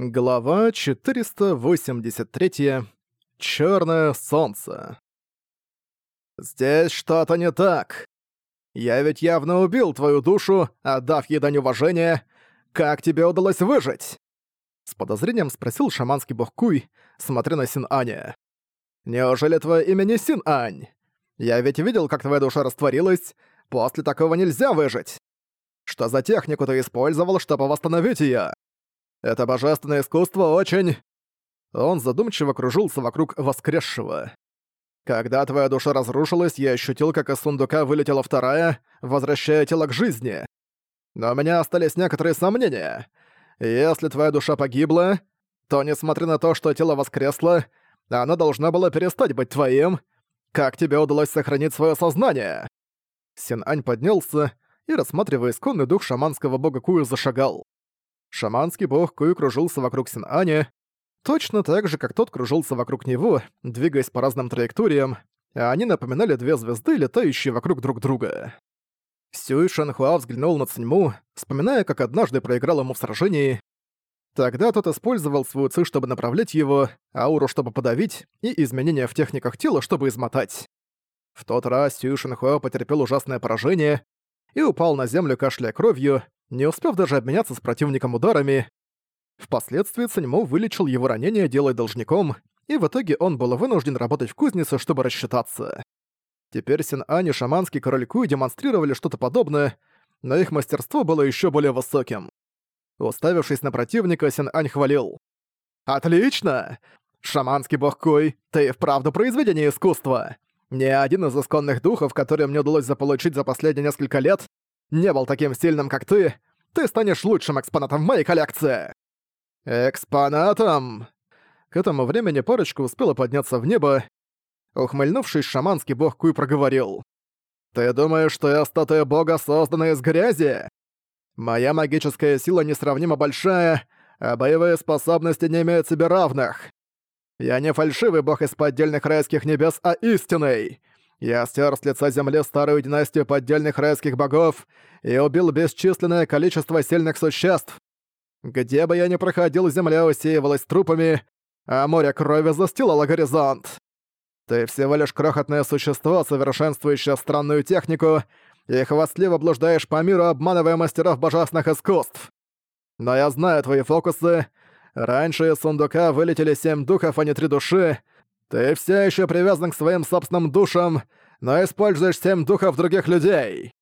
Глава 483. Чёрное солнце. «Здесь что-то не так. Я ведь явно убил твою душу, отдав ей дань уважения. Как тебе удалось выжить?» С подозрением спросил шаманский бог Куй, смотря на Син-Аня. «Неужели твое имя не Син-Ань? Я ведь видел, как твоя душа растворилась. После такого нельзя выжить. Что за технику ты использовал, чтобы восстановить её?» Это божественное искусство очень...» Он задумчиво кружился вокруг воскресшего. «Когда твоя душа разрушилась, я ощутил, как из сундука вылетела вторая, возвращая тело к жизни. Но у меня остались некоторые сомнения. Если твоя душа погибла, то, несмотря на то, что тело воскресло, она должна была перестать быть твоим. Как тебе удалось сохранить свое сознание?» Син-Ань поднялся и, рассматривая исконный дух шаманского бога Кую, зашагал. Шаманский бог Куй кружился вокруг Син-Аня, точно так же, как тот кружился вокруг него, двигаясь по разным траекториям, а они напоминали две звезды, летающие вокруг друг друга. Сюй Шанхуа взглянул на Циньму, вспоминая, как однажды проиграл ему в сражении. Тогда тот использовал свою ци, чтобы направлять его, ауру, чтобы подавить, и изменения в техниках тела, чтобы измотать. В тот раз Сюй Шанхуа потерпел ужасное поражение и упал на землю, кашляя кровью, не успев даже обменяться с противником ударами. Впоследствии Циньмо вылечил его ранение, делая должником, и в итоге он был вынужден работать в кузнице, чтобы рассчитаться. Теперь Син-Ань и шаманский король Куй демонстрировали что-то подобное, но их мастерство было еще более высоким. Уставившись на противника, Син-Ань хвалил. «Отлично! Шаманский бог Куй, ты вправду произведение искусства! Ни один из исконных духов, которые мне удалось заполучить за последние несколько лет, не был таким сильным, как ты, ты станешь лучшим экспонатом в моей коллекции!» «Экспонатом!» К этому времени парочка успела подняться в небо. Ухмыльнувшись, шаманский бог Куй проговорил. «Ты думаешь, что я статуя бога, созданная из грязи? Моя магическая сила несравнимо большая, а боевые способности не имеют себе равных. Я не фальшивый бог из поддельных райских небес, а истинный. Я стер с лица земли старую династию поддельных райских богов и убил бесчисленное количество сильных существ. Где бы я ни проходил, земля усеивалась трупами, а море крови застилало горизонт. Ты всего лишь крохотное существо, совершенствующее странную технику, и хвастливо блуждаешь по миру, обманывая мастеров божественных искусств. Но я знаю твои фокусы. Раньше из сундука вылетели семь духов, а не три души, ты все еще привязан к своим собственным душам, но используешь семь духов других людей!»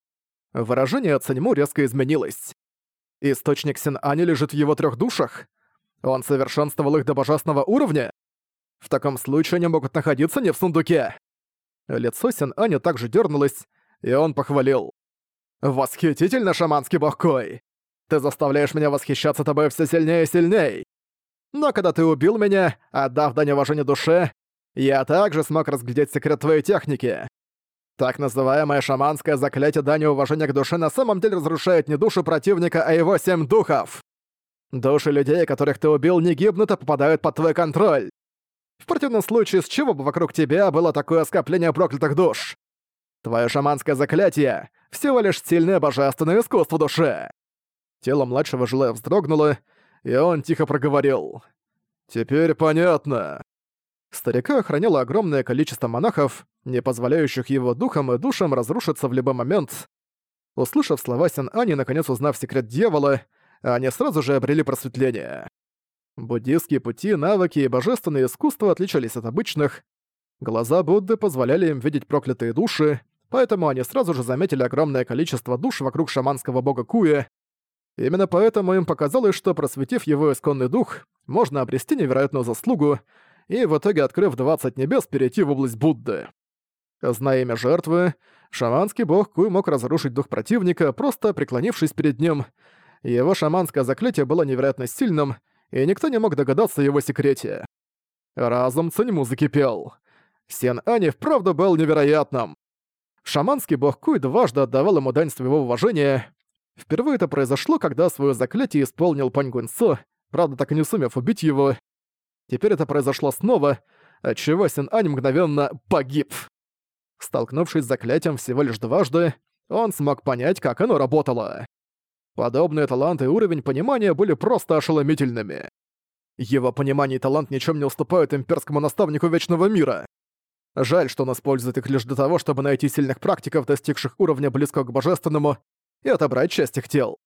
Выражение Циньму резко изменилось. Источник Син-Ани лежит в его трех душах? Он совершенствовал их до божественного уровня? В таком случае они могут находиться не в сундуке. Лицо Син-Ани также дернулось, и он похвалил. «Восхитительно, шаманский бог Кой! Ты заставляешь меня восхищаться тобой все сильнее и сильней! Но когда ты убил меня, отдав дань уважения душе, я также смог разглядеть секрет твоей техники. Так называемое шаманское заклятие дани уважения к душе на самом деле разрушает не душу противника, а его семь духов. Души людей, которых ты убил, не гибнут, а попадают под твой контроль. В противном случае, с чего бы вокруг тебя было такое скопление проклятых душ? Твое шаманское заклятие — всего лишь сильное божественное искусство души. Тело младшего жилая вздрогнуло, и он тихо проговорил. «Теперь понятно. Старика охраняло огромное количество монахов, не позволяющих его духам и душам разрушиться в любой момент. Услышав слова Сен-Ани, наконец узнав секрет дьявола, они сразу же обрели просветление. Буддийские пути, навыки и божественные искусства отличались от обычных. Глаза Будды позволяли им видеть проклятые души, поэтому они сразу же заметили огромное количество душ вокруг шаманского бога Куя. Именно поэтому им показалось, что просветив его исконный дух, можно обрести невероятную заслугу, и в итоге, открыв 20 небес, перейти в область Будды. Зная имя жертвы, шаманский бог Куй мог разрушить дух противника, просто преклонившись перед ним. Его шаманское заклятие было невероятно сильным, и никто не мог догадаться о его секрете. Разум Циньму закипел. Сен Ани вправду был невероятным. Шаманский бог Куй дважды отдавал ему дань своего уважения. Впервые это произошло, когда свое заклятие исполнил Пань Гунцо, правда так и не сумев убить его. Теперь это произошло снова, отчего Син-Ань мгновенно погиб. Столкнувшись с заклятием всего лишь дважды, он смог понять, как оно работало. Подобные таланты и уровень понимания были просто ошеломительными. Его понимание и талант ничем не уступают имперскому наставнику Вечного Мира. Жаль, что он использует их лишь для того, чтобы найти сильных практиков, достигших уровня близкого к божественному, и отобрать часть их тел.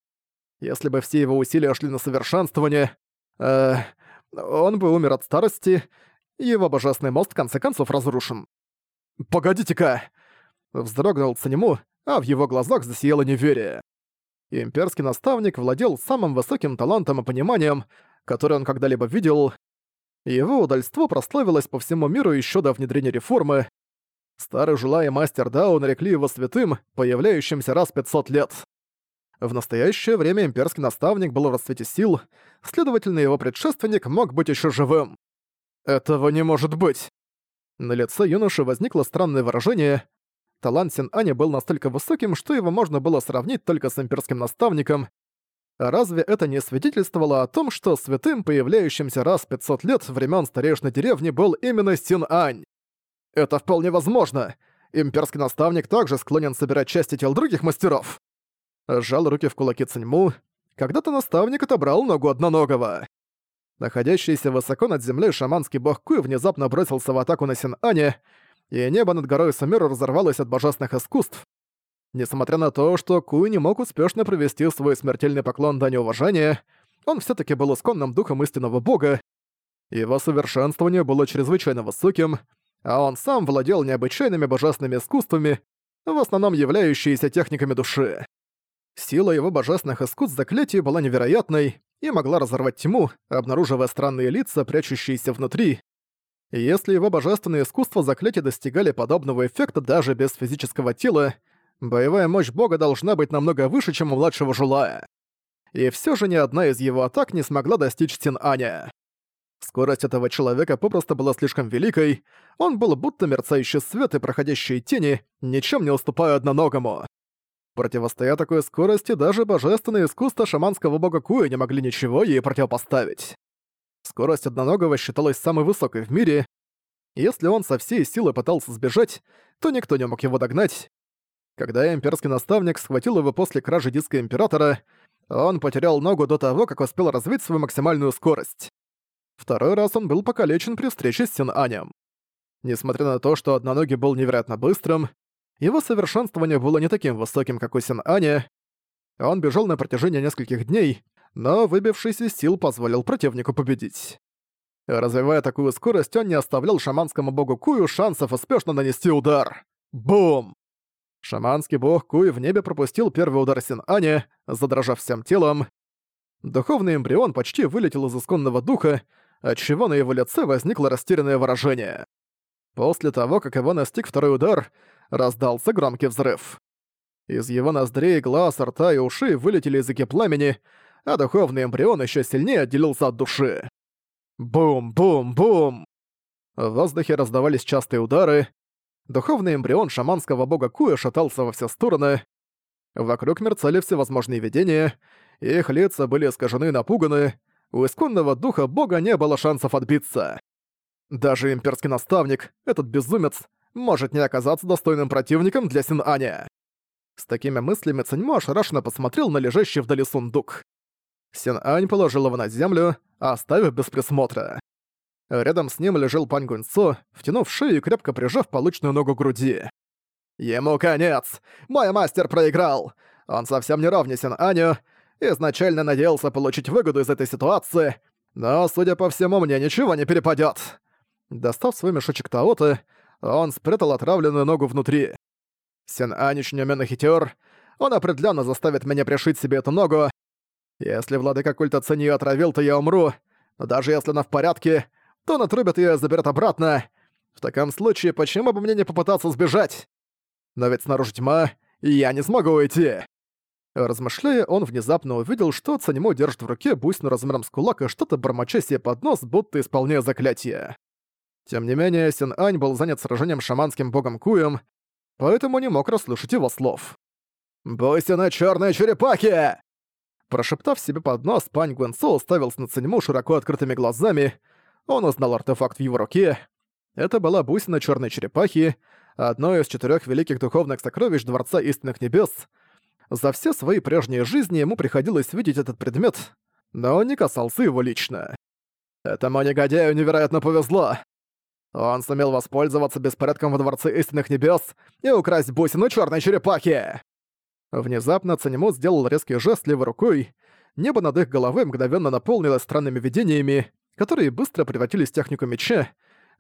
Если бы все его усилия шли на совершенствование, э, он бы умер от старости, и его божественный мост в конце концов разрушен. «Погодите-ка!» Вздрогнул Цанему, а в его глазах засияло неверие. Имперский наставник владел самым высоким талантом и пониманием, который он когда-либо видел. Его удальство прославилось по всему миру еще до внедрения реформы. Старый Жула и Мастер Дао нарекли его святым, появляющимся раз 500 лет. В настоящее время имперский наставник был в расцвете сил, следовательно, его предшественник мог быть еще живым. Этого не может быть. На лице юноши возникло странное выражение. Талант Син-Ани был настолько высоким, что его можно было сравнить только с имперским наставником. Разве это не свидетельствовало о том, что святым, появляющимся раз в 500 лет времен старейшины деревни, был именно Син-Ань? Это вполне возможно. Имперский наставник также склонен собирать части тел других мастеров. Сжал руки в кулаки Циньму. Когда-то наставник отобрал ногу одноногого. Находящийся высоко над землей шаманский бог Куй внезапно бросился в атаку на Син-Ане, и небо над горой Сумеру разорвалось от божественных искусств. Несмотря на то, что Куй не мог успешно провести свой смертельный поклон дани уважения, он все таки был исконным духом истинного бога, его совершенствование было чрезвычайно высоким, а он сам владел необычайными божественными искусствами, в основном являющиеся техниками души. Сила его божественных искусств заклятий была невероятной и могла разорвать тьму, обнаруживая странные лица, прячущиеся внутри. Если его божественные искусства заклятия достигали подобного эффекта даже без физического тела, боевая мощь бога должна быть намного выше, чем у младшего Жулая. И все же ни одна из его атак не смогла достичь стен Аня. Скорость этого человека попросту была слишком великой, он был будто мерцающий свет и проходящие тени, ничем не уступая одноногому. Противостоя такой скорости, даже божественное искусство шаманского бога Куя не могли ничего ей противопоставить. Скорость одноногого считалась самой высокой в мире. Если он со всей силы пытался сбежать, то никто не мог его догнать. Когда имперский наставник схватил его после кражи диска Императора, он потерял ногу до того, как успел развить свою максимальную скорость. Второй раз он был покалечен при встрече с Син-Анем. Несмотря на то, что одноногий был невероятно быстрым, его совершенствование было не таким высоким, как у Син-Аня. Он бежал на протяжении нескольких дней, но выбившийся сил позволил противнику победить. Развивая такую скорость, он не оставлял шаманскому богу Кую шансов успешно нанести удар. Бум! Шаманский бог Куй в небе пропустил первый удар Син-Аня, задрожав всем телом. Духовный эмбрион почти вылетел из исконного духа, отчего на его лице возникло растерянное выражение. После того, как его настиг второй удар, раздался громкий взрыв. Из его ноздрей, глаз, рта и ушей вылетели языки пламени, а духовный эмбрион еще сильнее отделился от души. Бум-бум-бум! В воздухе раздавались частые удары. Духовный эмбрион шаманского бога Куя шатался во все стороны. Вокруг мерцали всевозможные видения, их лица были искажены и напуганы. У исконного духа бога не было шансов отбиться. Даже имперский наставник, этот безумец, может не оказаться достойным противником для Син-Аня. С такими мыслями Циньмо ошарашенно посмотрел на лежащий вдали сундук. Син-Ань положил его на землю, оставив без присмотра. Рядом с ним лежал Пань Гуньцо, втянув шею и крепко прижав полученную ногу к груди. «Ему конец! Мой мастер проиграл! Он совсем не равнесен Аню, изначально надеялся получить выгоду из этой ситуации, но, судя по всему, мне ничего не перепадёт!» Достав свой мешочек Таота, он спрятал отравленную ногу внутри. Сен Анич неуменно хитер, он определенно заставит меня пришить себе эту ногу. Если владыка культа Цинь её отравил, то я умру, но даже если она в порядке, то он отрубит её и заберет обратно. В таком случае, почему бы мне не попытаться сбежать? Но ведь снаружи тьма, и я не смогу уйти. Размышляя, он внезапно увидел, что Цанимо держит в руке бусину размером с кулак и что-то бормоча себе под нос, будто исполняя заклятие. Тем не менее, Син-Ань был занят сражением шаманским богом Куем, поэтому не мог расслышать его слов. «Бойся на черной черепахе!» Прошептав себе под нос, пань Гуэнсо уставился на Циньму широко открытыми глазами. Он узнал артефакт в его руке. Это была бусина черной черепахи, одно из четырех великих духовных сокровищ Дворца Истинных Небес. За все свои прежние жизни ему приходилось видеть этот предмет, но он не касался его лично. Этому негодяю невероятно повезло. Он сумел воспользоваться беспорядком во Дворце Истинных Небес и украсть бусину черной черепахи!» Внезапно Цанему сделал резкий жест левой рукой. Небо над их головой мгновенно наполнилось странными видениями, которые быстро превратились в технику меча,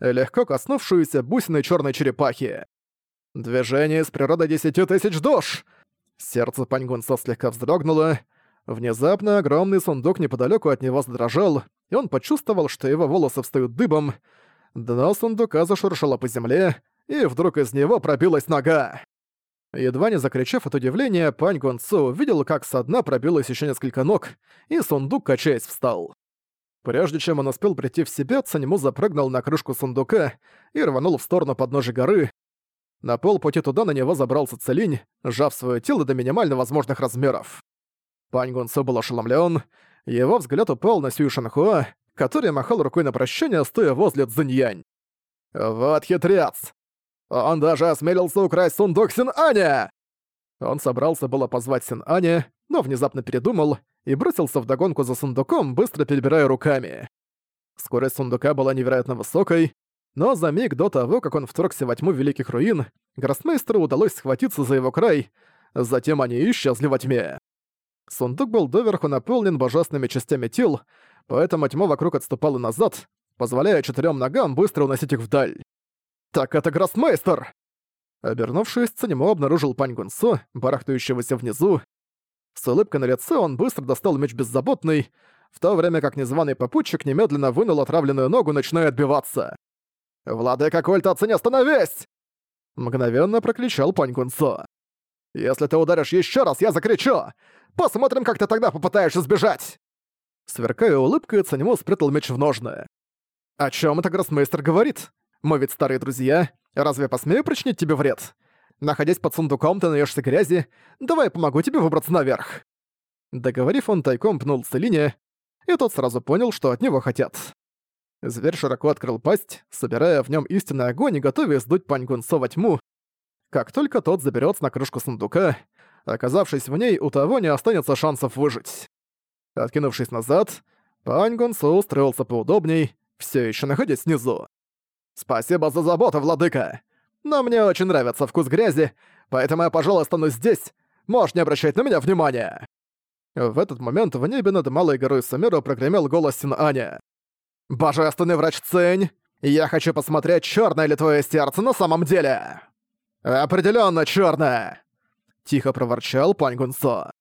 легко коснувшуюся бусиной черной черепахи. «Движение с природой десяти тысяч душ!» Сердце Паньгунса слегка вздрогнуло. Внезапно огромный сундук неподалеку от него задрожал, и он почувствовал, что его волосы встают дыбом, Дно сундука зашуршало по земле, и вдруг из него пробилась нога. Едва не закричав от удивления, Пань Гонцу увидел, как со дна пробилось еще несколько ног, и сундук, качаясь, встал. Прежде чем он успел прийти в себя, Цанему запрыгнул на крышку сундука и рванул в сторону подножия горы. На полпути туда на него забрался Целинь, сжав свое тело до минимально возможных размеров. Пань Гунцу был ошеломлен, его взгляд упал на Сюй Шанхуа, который махал рукой на прощание, стоя возле Цзиньянь. «Вот хитрец! Он даже осмелился украсть сундук Син-Аня!» Он собрался было позвать Син-Аня, но внезапно передумал и бросился вдогонку за сундуком, быстро перебирая руками. Скорость сундука была невероятно высокой, но за миг до того, как он вторгся во тьму Великих Руин, Гроссмейстеру удалось схватиться за его край, затем они исчезли во тьме. Сундук был доверху наполнен божественными частями тел, поэтому тьма вокруг отступала назад, позволяя четырем ногам быстро уносить их вдаль. «Так это Гроссмейстер!» Обернувшись, Цанимо обнаружил Пань Гунсо, барахтающегося внизу. С улыбкой на лице он быстро достал меч беззаботный, в то время как незваный попутчик немедленно вынул отравленную ногу, начиная отбиваться. «Владыка культа Цинь, остановись!» Мгновенно прокричал Пань Гунсо. «Если ты ударишь еще раз, я закричу! Посмотрим, как ты тогда попытаешься сбежать!» Сверкая улыбкой, Цанимо спрятал меч в ножны. «О чем это гроссмейстер говорит? Мы ведь старые друзья. Разве посмею причинить тебе вред? Находясь под сундуком, ты наешься грязи. Давай я помогу тебе выбраться наверх». Договорив, он тайком пнул Целине, и тот сразу понял, что от него хотят. Зверь широко открыл пасть, собирая в нем истинный огонь и готовясь сдуть Пань Гунсо во тьму. Как только тот заберется на крышку сундука, оказавшись в ней, у того не останется шансов выжить. Откинувшись назад, Пань Гунсу устроился поудобней, все еще находясь снизу. «Спасибо за заботу, владыка! Но мне очень нравится вкус грязи, поэтому я, пожалуй, останусь здесь. Можешь не обращать на меня внимания!» В этот момент в небе над малой горой Сумеру прогремел голос Син Аня. «Божественный врач Цень! Я хочу посмотреть, черное ли твое сердце на самом деле!» «Определенно черное!» Тихо проворчал Пань Гунсо.